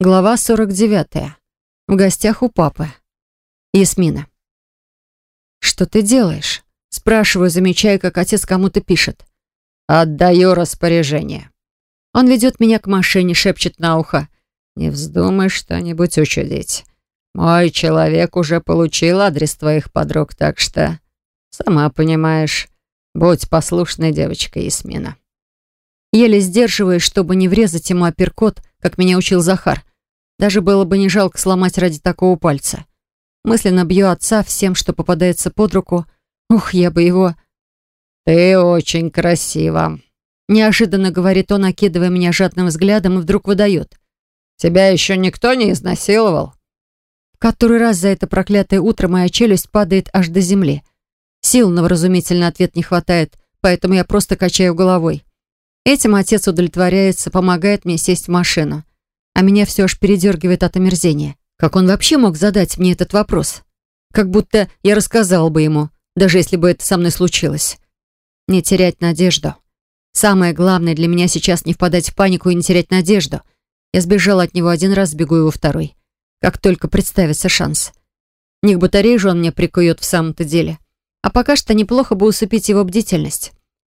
Глава 49. В гостях у папы. Ясмина. «Что ты делаешь?» Спрашиваю, замечая, как отец кому-то пишет. «Отдаю распоряжение». Он ведет меня к машине, шепчет на ухо. «Не вздумай что-нибудь учудить. Мой человек уже получил адрес твоих подруг, так что, сама понимаешь, будь послушной девочкой, Ясмина». Еле сдерживаясь, чтобы не врезать ему апперкот, как меня учил Захар. Даже было бы не жалко сломать ради такого пальца. Мысленно бью отца всем, что попадается под руку. Ух, я бы его... «Ты очень красива», — неожиданно говорит он, окидывая меня жадным взглядом, и вдруг выдает. «Тебя еще никто не изнасиловал?» В который раз за это проклятое утро моя челюсть падает аж до земли. Сил на вразумительный ответ не хватает, поэтому я просто качаю головой. Этим отец удовлетворяется, помогает мне сесть в машину а меня все аж передергивает от омерзения. Как он вообще мог задать мне этот вопрос? Как будто я рассказал бы ему, даже если бы это со мной случилось. Не терять надежду. Самое главное для меня сейчас не впадать в панику и не терять надежду. Я сбежала от него один раз, сбегу его второй. Как только представится шанс. Не к батарее же он мне прикует в самом-то деле. А пока что неплохо бы усыпить его бдительность.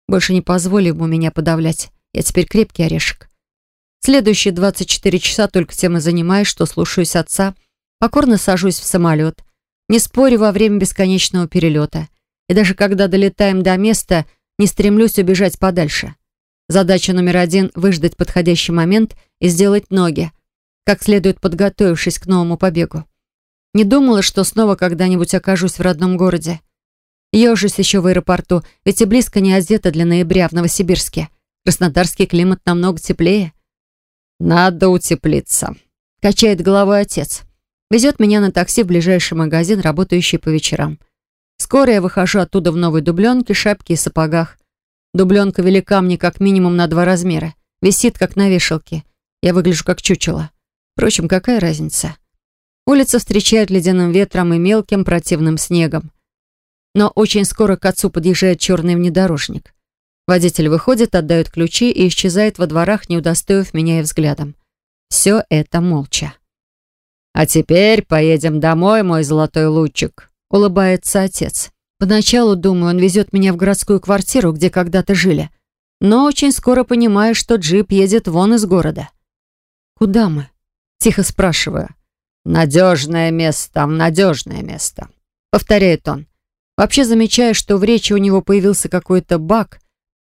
Больше не позволю ему меня подавлять. Я теперь крепкий орешек. Следующие 24 часа только тем и занимаюсь, что слушаюсь отца, покорно сажусь в самолет, не спорю во время бесконечного перелета. И даже когда долетаем до места, не стремлюсь убежать подальше. Задача номер один — выждать подходящий момент и сделать ноги, как следует подготовившись к новому побегу. Не думала, что снова когда-нибудь окажусь в родном городе. Ежусь еще в аэропорту, ведь и близко не одета для ноября в Новосибирске. Краснодарский климат намного теплее. «Надо утеплиться», — качает головой отец. Везет меня на такси в ближайший магазин, работающий по вечерам. Скоро я выхожу оттуда в новой дубленке, шапке и сапогах. Дубленка велика мне как минимум на два размера. Висит, как на вешалке. Я выгляжу как чучело. Впрочем, какая разница? Улица встречает ледяным ветром и мелким противным снегом. Но очень скоро к отцу подъезжает черный внедорожник. Водитель выходит, отдает ключи и исчезает во дворах, не удостоив меня и взглядом. Все это молча. «А теперь поедем домой, мой золотой лучик», — улыбается отец. Поначалу, думаю, он везет меня в городскую квартиру, где когда-то жили. Но очень скоро понимаю, что джип едет вон из города. «Куда мы?» — тихо спрашиваю. «Надежное место, надежное место», — повторяет он. Вообще замечаю, что в речи у него появился какой-то баг,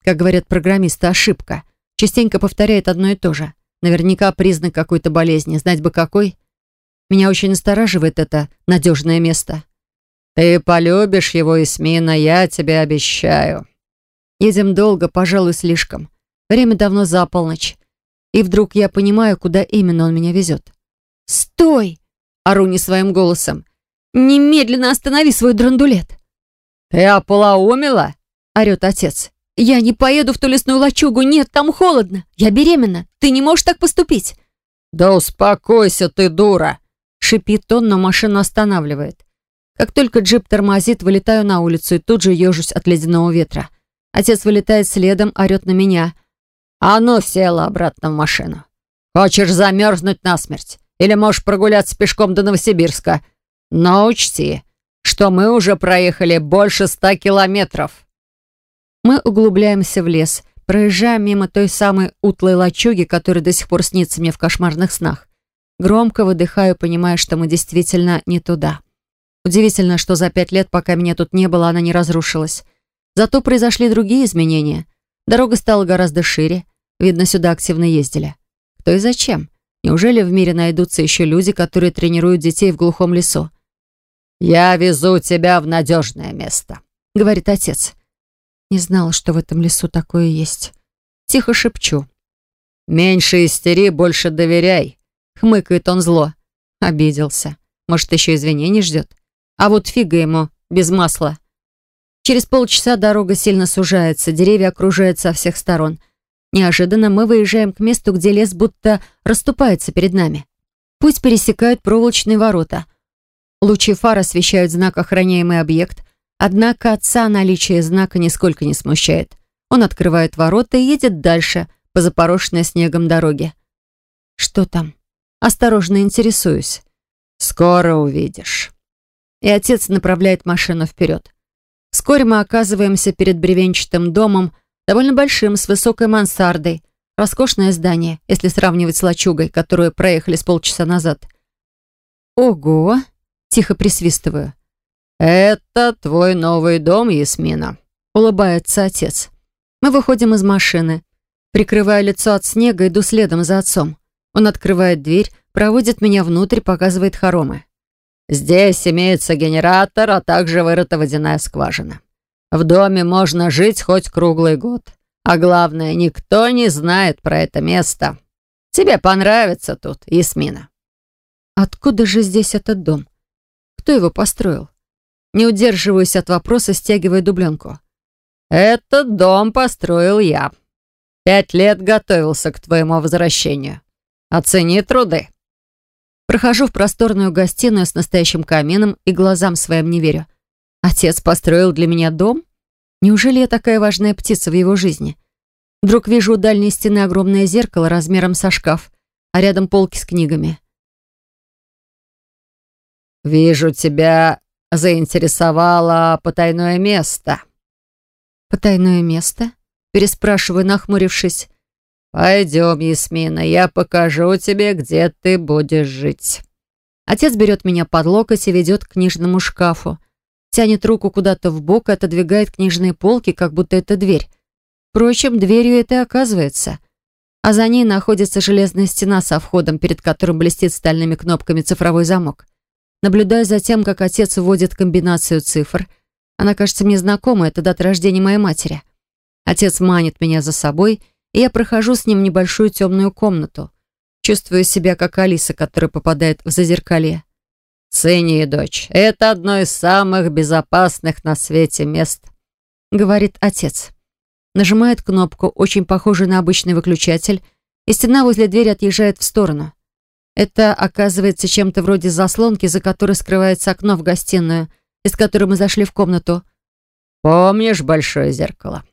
как говорят программисты, ошибка. Частенько повторяет одно и то же. Наверняка признак какой-то болезни. Знать бы какой. Меня очень настораживает это надежное место. «Ты полюбишь его, Исмина, я тебе обещаю». Едем долго, пожалуй, слишком. Время давно за полночь. И вдруг я понимаю, куда именно он меня везет. «Стой!» — ору не своим голосом. «Немедленно останови свой драндулет!» «Ты ополоумела?» — орет отец. «Я не поеду в ту лесную лачугу, нет, там холодно. Я беременна, ты не можешь так поступить». «Да успокойся ты, дура!» Шипит он, но машину останавливает. Как только джип тормозит, вылетаю на улицу и тут же ежусь от ледяного ветра. Отец вылетает следом, орет на меня. «А ну, села обратно в машину. Хочешь замерзнуть насмерть? Или можешь прогуляться пешком до Новосибирска? Но учти, что мы уже проехали больше ста километров». Мы углубляемся в лес, проезжаем мимо той самой утлой лачуги, которая до сих пор снится мне в кошмарных снах. Громко выдыхаю, понимая, что мы действительно не туда. Удивительно, что за пять лет, пока меня тут не было, она не разрушилась. Зато произошли другие изменения. Дорога стала гораздо шире. Видно, сюда активно ездили. Кто и зачем? Неужели в мире найдутся еще люди, которые тренируют детей в глухом лесу? «Я везу тебя в надежное место», — говорит отец. Не знала, что в этом лесу такое есть. Тихо шепчу. «Меньше истери, больше доверяй», — хмыкает он зло. Обиделся. Может, еще извинений ждет? А вот фига ему, без масла. Через полчаса дорога сильно сужается, деревья окружают со всех сторон. Неожиданно мы выезжаем к месту, где лес будто расступается перед нами. Путь пересекают проволочные ворота. Лучи фар освещают знак «Охраняемый объект», Однако отца наличие знака нисколько не смущает. Он открывает ворота и едет дальше по запорошенной снегом дороге. Что там? Осторожно интересуюсь. «Скоро увидишь». И отец направляет машину вперед. Вскоре мы оказываемся перед бревенчатым домом, довольно большим, с высокой мансардой. Роскошное здание, если сравнивать с лачугой, которую проехали с полчаса назад. «Ого!» — тихо присвистываю. «Это твой новый дом, Ясмина», — улыбается отец. Мы выходим из машины. Прикрывая лицо от снега, иду следом за отцом. Он открывает дверь, проводит меня внутрь, показывает хоромы. «Здесь имеется генератор, а также вырыта водяная скважина. В доме можно жить хоть круглый год. А главное, никто не знает про это место. Тебе понравится тут, Ясмина». Откуда же здесь этот дом? Кто его построил? Не удерживаюсь от вопроса, стягивая дубленку. «Этот дом построил я. Пять лет готовился к твоему возвращению. Оцени труды». Прохожу в просторную гостиную с настоящим камином и глазам своим не верю. Отец построил для меня дом? Неужели я такая важная птица в его жизни? Вдруг вижу у дальней стены огромное зеркало размером со шкаф, а рядом полки с книгами. «Вижу, тебя заинтересовало потайное место». «Потайное место?» Переспрашиваю, нахмурившись. «Пойдем, Ясмина, я покажу тебе, где ты будешь жить». Отец берет меня под локоть и ведет к книжному шкафу. Тянет руку куда-то в бок и отодвигает книжные полки, как будто это дверь. Впрочем, дверью это и оказывается. А за ней находится железная стена со входом, перед которым блестит стальными кнопками цифровой замок. Наблюдая за тем, как отец вводит комбинацию цифр, она кажется мне знакомой, это дата рождения моей матери. Отец манит меня за собой, и я прохожу с ним небольшую темную комнату. Чувствую себя как Алиса, которая попадает в зазеркалье. «Цени, дочь, это одно из самых безопасных на свете мест», — говорит отец. Нажимает кнопку, очень похожую на обычный выключатель, и стена возле двери отъезжает в сторону. Это оказывается чем-то вроде заслонки, за которой скрывается окно в гостиную, из которой мы зашли в комнату. «Помнишь большое зеркало?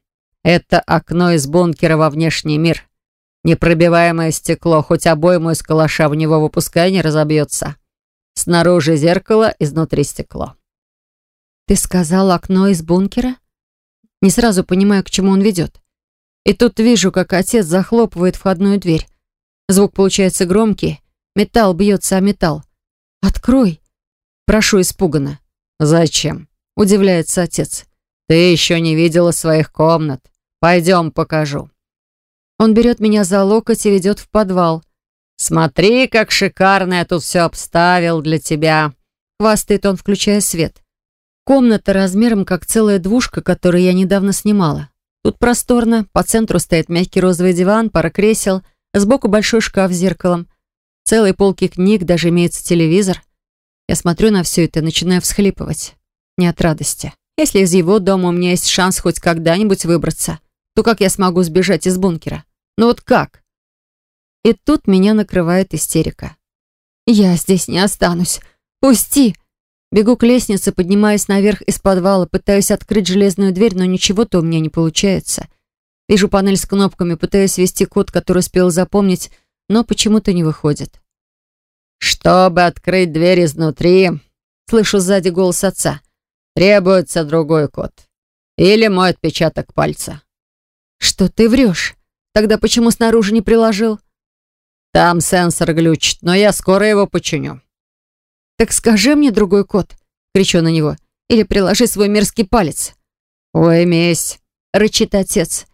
Это окно из бункера во внешний мир. Непробиваемое стекло, хоть обойму из калаша в него выпускай, не разобьется. Снаружи зеркало, изнутри стекло». «Ты сказал окно из бункера?» Не сразу понимаю, к чему он ведет. И тут вижу, как отец захлопывает входную дверь. Звук получается громкий, Металл бьется о металл. «Открой!» Прошу испуганно. «Зачем?» Удивляется отец. «Ты еще не видела своих комнат. Пойдем, покажу». Он берет меня за локоть и ведет в подвал. «Смотри, как шикарно я тут все обставил для тебя!» Хвастает он, включая свет. Комната размером, как целая двушка, которую я недавно снимала. Тут просторно, по центру стоит мягкий розовый диван, пара кресел, сбоку большой шкаф с зеркалом целые полки книг, даже имеется телевизор. Я смотрю на все это и начинаю всхлипывать. Не от радости. Если из его дома у меня есть шанс хоть когда-нибудь выбраться, то как я смогу сбежать из бункера? Ну вот как? И тут меня накрывает истерика. Я здесь не останусь. Пусти! Бегу к лестнице, поднимаюсь наверх из подвала, пытаюсь открыть железную дверь, но ничего-то у меня не получается. Вижу панель с кнопками, пытаюсь ввести код, который успел запомнить, но почему-то не выходит. «Чтобы открыть дверь изнутри», — слышу сзади голос отца, «требуется другой код. Или мой отпечаток пальца». «Что ты врешь? Тогда почему снаружи не приложил?» «Там сенсор глючит, но я скоро его починю». «Так скажи мне другой код», — кричу на него, «или приложи свой мерзкий палец». «Ой, месть», — рычит отец.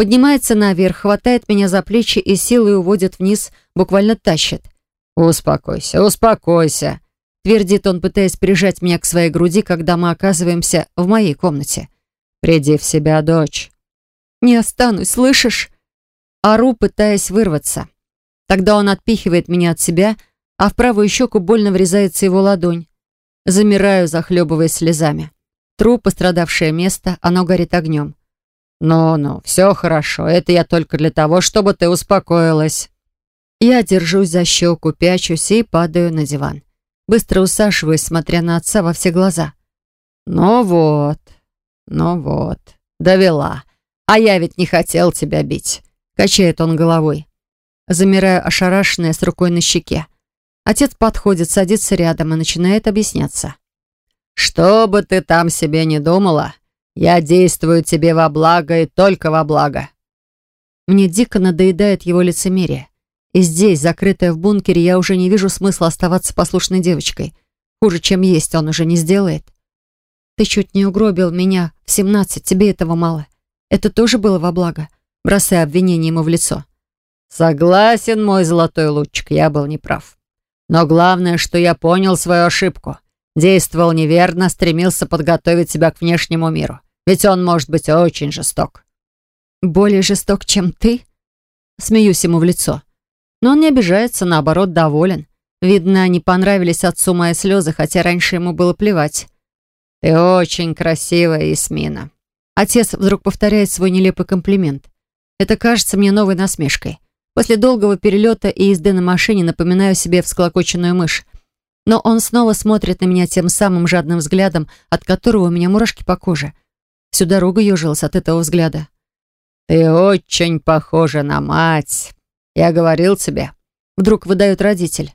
Поднимается наверх, хватает меня за плечи и силой уводит вниз, буквально тащит. «Успокойся, успокойся», — твердит он, пытаясь прижать меня к своей груди, когда мы оказываемся в моей комнате. «Приди в себя, дочь». «Не останусь, слышишь?» Ору, пытаясь вырваться. Тогда он отпихивает меня от себя, а в правую щеку больно врезается его ладонь. Замираю, захлебываясь слезами. Тру пострадавшее место, оно горит огнем. «Ну-ну, все хорошо. Это я только для того, чтобы ты успокоилась». Я держусь за щеку, пячусь и падаю на диван. Быстро усаживаюсь, смотря на отца во все глаза. «Ну вот, ну вот, довела. А я ведь не хотел тебя бить», — качает он головой. замираю ошарашенная с рукой на щеке. Отец подходит, садится рядом и начинает объясняться. «Что бы ты там себе не думала, я действую тебе во благо и только во благо». Мне дико надоедает его лицемерие. И здесь, закрытая в бункере, я уже не вижу смысла оставаться послушной девочкой. Хуже, чем есть, он уже не сделает. Ты чуть не угробил меня в семнадцать, тебе этого мало. Это тоже было во благо, бросая обвинение ему в лицо. Согласен, мой золотой лучик, я был неправ. Но главное, что я понял свою ошибку. Действовал неверно, стремился подготовить себя к внешнему миру. Ведь он может быть очень жесток. Более жесток, чем ты? Смеюсь ему в лицо. Но он не обижается, наоборот, доволен. Видно, не понравились отцу мои слезы, хотя раньше ему было плевать. «Ты очень красивая, Ясмина». Отец вдруг повторяет свой нелепый комплимент. Это кажется мне новой насмешкой. После долгого перелета и езды на машине напоминаю себе всклокоченную мышь. Но он снова смотрит на меня тем самым жадным взглядом, от которого у меня мурашки по коже. Всю дорогу ежилась от этого взгляда. «Ты очень похожа на мать. Я говорил тебе». Вдруг выдает родитель.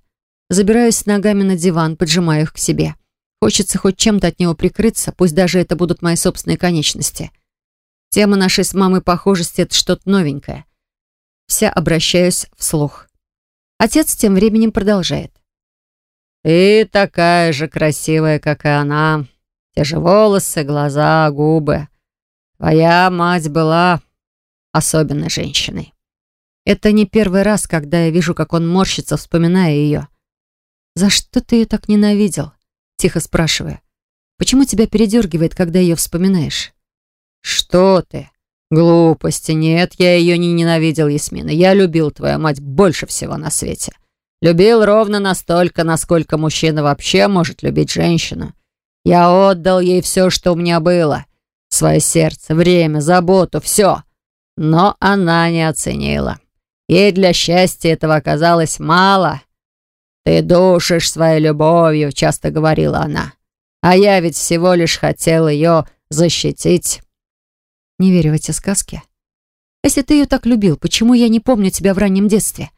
Забираюсь с ногами на диван, поджимаю их к себе. Хочется хоть чем-то от него прикрыться, пусть даже это будут мои собственные конечности. Тема нашей с мамой похожести — это что-то новенькое. Вся обращаюсь вслух. Отец тем временем продолжает. «Ты такая же красивая, как и она. Те же волосы, глаза, губы. Твоя мать была особенной женщиной». Это не первый раз, когда я вижу, как он морщится, вспоминая ее. «За что ты ее так ненавидел?» Тихо спрашиваю. «Почему тебя передергивает, когда ее вспоминаешь?» «Что ты? Глупости. Нет, я ее не ненавидел, Ясмина. Я любил твою мать больше всего на свете. Любил ровно настолько, насколько мужчина вообще может любить женщину. Я отдал ей все, что у меня было. Свое сердце, время, заботу, все. Но она не оценила. Ей для счастья этого оказалось мало. «Ты душишь своей любовью», — часто говорила она. «А я ведь всего лишь хотел ее защитить». Не верю в эти сказки. Если ты ее так любил, почему я не помню тебя в раннем детстве?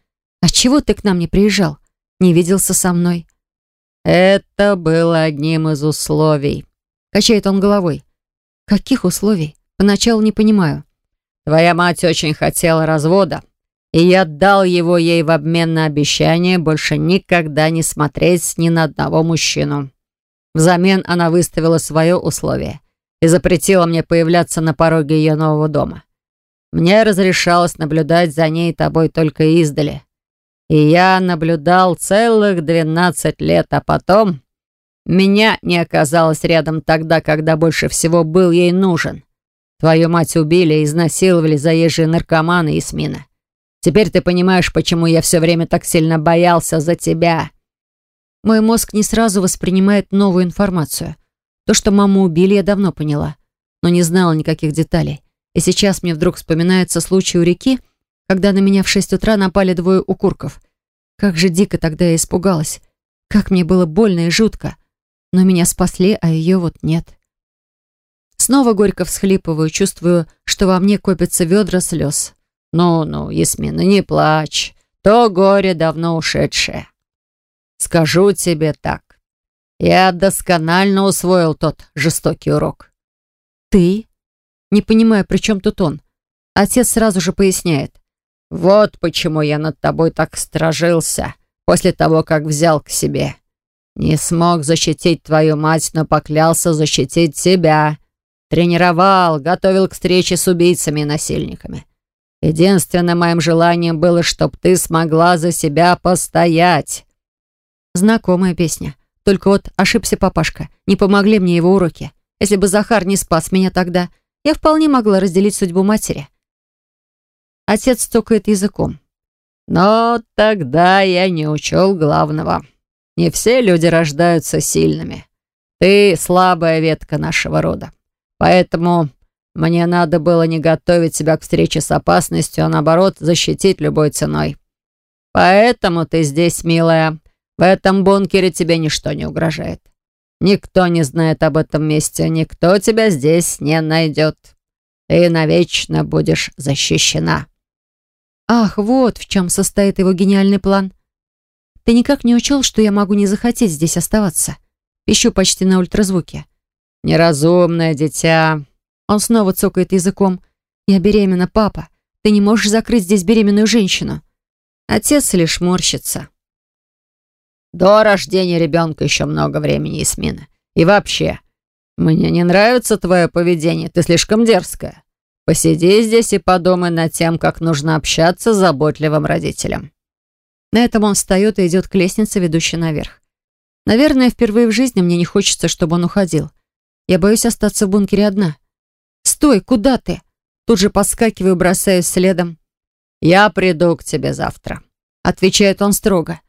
Отчего ты к нам не приезжал? Не виделся со мной? Это было одним из условий. Качает он головой. Каких условий? Поначалу не понимаю. Твоя мать очень хотела развода и я дал его ей в обмен на обещание больше никогда не смотреть ни на одного мужчину. Взамен она выставила свое условие и запретила мне появляться на пороге ее нового дома. Мне разрешалось наблюдать за ней и тобой только издали. И я наблюдал целых двенадцать лет, а потом меня не оказалось рядом тогда, когда больше всего был ей нужен. Твою мать убили и изнасиловали заезжие наркоманы и смина. Теперь ты понимаешь, почему я все время так сильно боялся за тебя». Мой мозг не сразу воспринимает новую информацию. То, что маму убили, я давно поняла, но не знала никаких деталей. И сейчас мне вдруг вспоминается случай у реки, когда на меня в шесть утра напали двое укурков. Как же дико тогда я испугалась. Как мне было больно и жутко. Но меня спасли, а ее вот нет. Снова горько всхлипываю, чувствую, что во мне копятся ведра слез. «Ну-ну, Ясмина, не плачь. То горе давно ушедшее. Скажу тебе так. Я досконально усвоил тот жестокий урок». «Ты?» Не понимаю, при чем тут он. Отец сразу же поясняет. «Вот почему я над тобой так стражился после того, как взял к себе. Не смог защитить твою мать, но поклялся защитить тебя. Тренировал, готовил к встрече с убийцами и насильниками. Единственным моим желанием было, чтобы ты смогла за себя постоять». Знакомая песня. Только вот ошибся папашка. Не помогли мне его уроки. Если бы Захар не спас меня тогда, я вполне могла разделить судьбу матери. Отец стукает языком. Но тогда я не учел главного. Не все люди рождаются сильными. Ты слабая ветка нашего рода. Поэтому мне надо было не готовить себя к встрече с опасностью, а наоборот, защитить любой ценой. Поэтому ты здесь, милая. В этом бункере тебе ничто не угрожает. Никто не знает об этом месте, никто тебя здесь не найдет. Ты навечно будешь защищена». Ах, вот в чем состоит его гениальный план. Ты никак не учел, что я могу не захотеть здесь оставаться. Пищу почти на ультразвуке. Неразумное дитя. Он снова цокает языком. Я беременна, папа. Ты не можешь закрыть здесь беременную женщину. Отец лишь морщится. До рождения ребенка еще много времени, Исмина. И вообще, мне не нравится твое поведение. Ты слишком дерзкая. Посиди здесь и подумай над тем, как нужно общаться с заботливым родителем». На этом он встает и идет к лестнице, ведущей наверх. Наверное, впервые в жизни мне не хочется, чтобы он уходил. Я боюсь остаться в бункере одна. «Стой, куда ты?» Тут же подскакиваю, бросаюсь следом. «Я приду к тебе завтра», — отвечает он строго.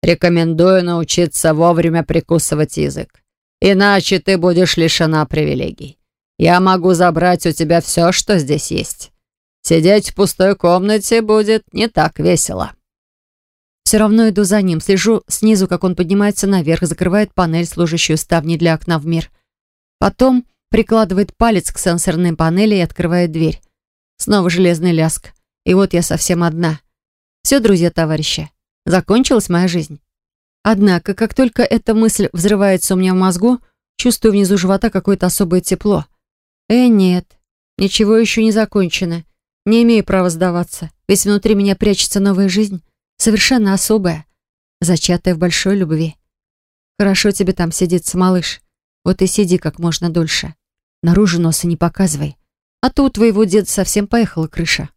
«Рекомендую научиться вовремя прикусывать язык, иначе ты будешь лишена привилегий. Я могу забрать у тебя все, что здесь есть. Сидеть в пустой комнате будет не так весело». Все равно иду за ним, слежу снизу, как он поднимается наверх, закрывает панель, служащую ставней для окна в мир. Потом прикладывает палец к сенсорной панели и открывает дверь. Снова железный ляск. И вот я совсем одна. Все, друзья, товарищи, закончилась моя жизнь. Однако, как только эта мысль взрывается у меня в мозгу, чувствую внизу живота какое-то особое тепло. Э, нет, ничего еще не закончено. Не имею права сдаваться, ведь внутри меня прячется новая жизнь, совершенно особая, зачатая в большой любви. Хорошо тебе там сидится, малыш. Вот и сиди как можно дольше. Наружу носа не показывай, а то у твоего деда совсем поехала крыша.